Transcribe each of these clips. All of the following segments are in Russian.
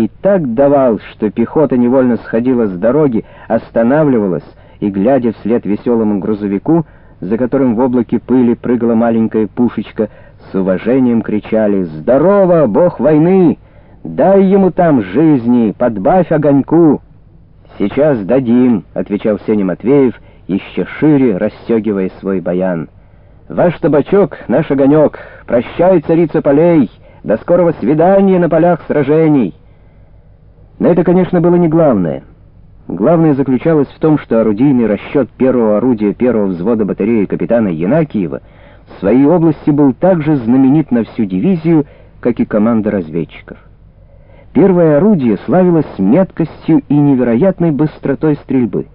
и так давал, что пехота невольно сходила с дороги, останавливалась и, глядя вслед веселому грузовику, за которым в облаке пыли прыгала маленькая пушечка, с уважением кричали «Здорово, бог войны! Дай ему там жизни, подбавь огоньку!» «Сейчас дадим», — отвечал Сеня Матвеев, еще шире расстегивая свой баян. «Ваш табачок — наш огонек! Прощай, царица полей! До скорого свидания на полях сражений!» Но это, конечно, было не главное. Главное заключалось в том, что орудийный расчет первого орудия первого взвода батареи капитана Янакиева в своей области был так же знаменит на всю дивизию, как и команда разведчиков. Первое орудие славилось меткостью и невероятной быстротой стрельбы.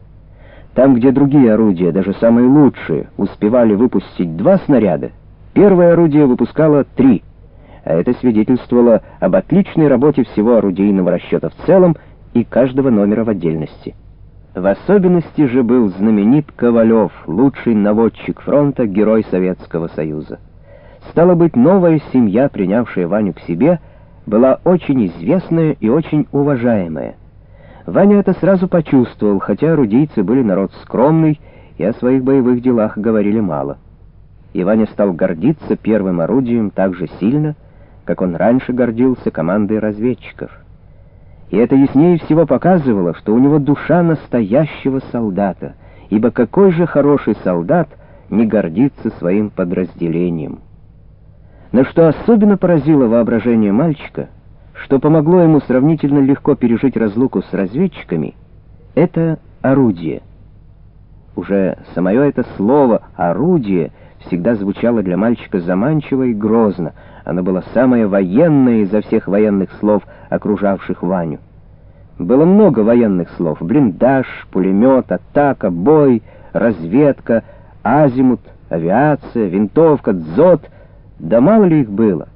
Там, где другие орудия, даже самые лучшие, успевали выпустить два снаряда, первое орудие выпускало три — а это свидетельствовало об отличной работе всего орудийного расчета в целом и каждого номера в отдельности. В особенности же был знаменит Ковалев, лучший наводчик фронта, герой Советского Союза. Стало быть, новая семья, принявшая Ваню к себе, была очень известная и очень уважаемая. Ваня это сразу почувствовал, хотя орудийцы были народ скромный и о своих боевых делах говорили мало. И Ваня стал гордиться первым орудием так же сильно, как он раньше гордился командой разведчиков. И это яснее всего показывало, что у него душа настоящего солдата, ибо какой же хороший солдат не гордится своим подразделением. Но что особенно поразило воображение мальчика, что помогло ему сравнительно легко пережить разлуку с разведчиками, это орудие. Уже самое это слово «орудие» всегда звучало для мальчика заманчиво и грозно, оно было самое военное изо всех военных слов, окружавших Ваню. Было много военных слов — блиндаж, пулемет, атака, бой, разведка, азимут, авиация, винтовка, дзот. Да мало ли их было.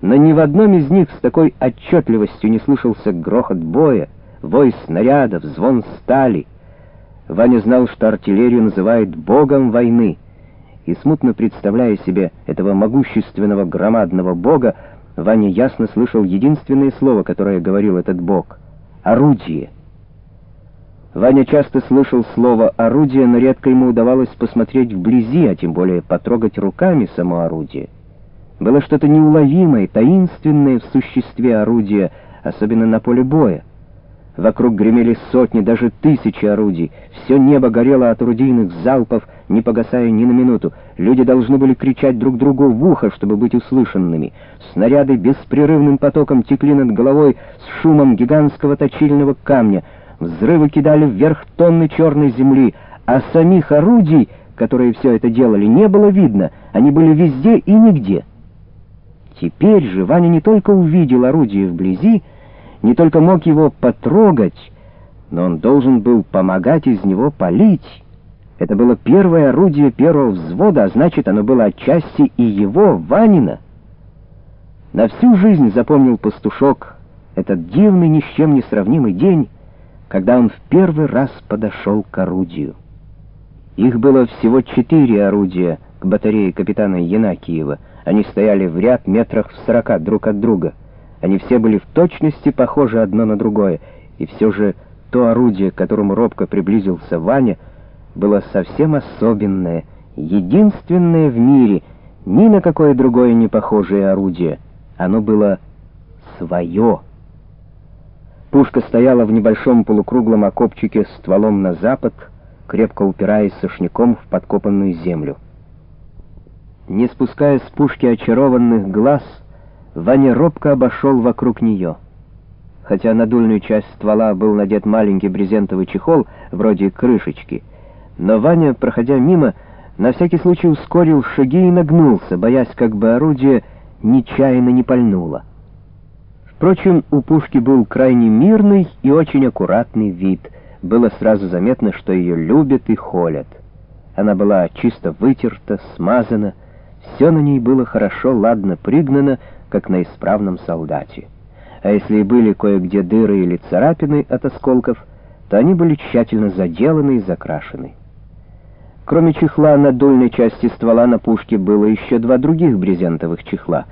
Но ни в одном из них с такой отчетливостью не слышался грохот боя, вой снарядов, звон стали. Ваня знал, что артиллерию называют «богом войны» и смутно представляя себе этого могущественного громадного бога, Ваня ясно слышал единственное слово, которое говорил этот бог — «орудие». Ваня часто слышал слово «орудие», но редко ему удавалось посмотреть вблизи, а тем более потрогать руками само орудие. Было что-то неуловимое, таинственное в существе орудия, особенно на поле боя. Вокруг гремели сотни, даже тысячи орудий. Все небо горело от орудийных залпов, не погасая ни на минуту. Люди должны были кричать друг другу в ухо, чтобы быть услышанными. Снаряды беспрерывным потоком текли над головой с шумом гигантского точильного камня. Взрывы кидали вверх тонны черной земли, а самих орудий, которые все это делали, не было видно. Они были везде и нигде. Теперь же Ваня не только увидел орудие вблизи, не только мог его потрогать, но он должен был помогать из него полить. Это было первое орудие первого взвода, а значит, оно было отчасти и его, Ванина. На всю жизнь запомнил пастушок этот дивный, ни с чем не сравнимый день, когда он в первый раз подошел к орудию. Их было всего четыре орудия к батарее капитана Янакиева. Они стояли в ряд метрах в сорока друг от друга — они все были в точности похожи одно на другое, и все же то орудие, к которому робко приблизился Ваня, было совсем особенное, единственное в мире, ни на какое другое не похожее орудие. Оно было свое. Пушка стояла в небольшом полукруглом окопчике стволом на запад, крепко упираясь сошняком в подкопанную землю. Не спуская с пушки очарованных глаз, Ваня робко обошел вокруг нее. Хотя на дульную часть ствола был надет маленький брезентовый чехол, вроде крышечки, но Ваня, проходя мимо, на всякий случай ускорил шаги и нагнулся, боясь, как бы орудие нечаянно не пальнуло. Впрочем, у пушки был крайне мирный и очень аккуратный вид. Было сразу заметно, что ее любят и холят. Она была чисто вытерта, смазана, все на ней было хорошо, ладно пригнано, как на исправном солдате. А если и были кое-где дыры или царапины от осколков, то они были тщательно заделаны и закрашены. Кроме чехла на дольной части ствола на пушке было еще два других брезентовых чехла,